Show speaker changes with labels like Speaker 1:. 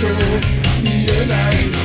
Speaker 1: 你也来。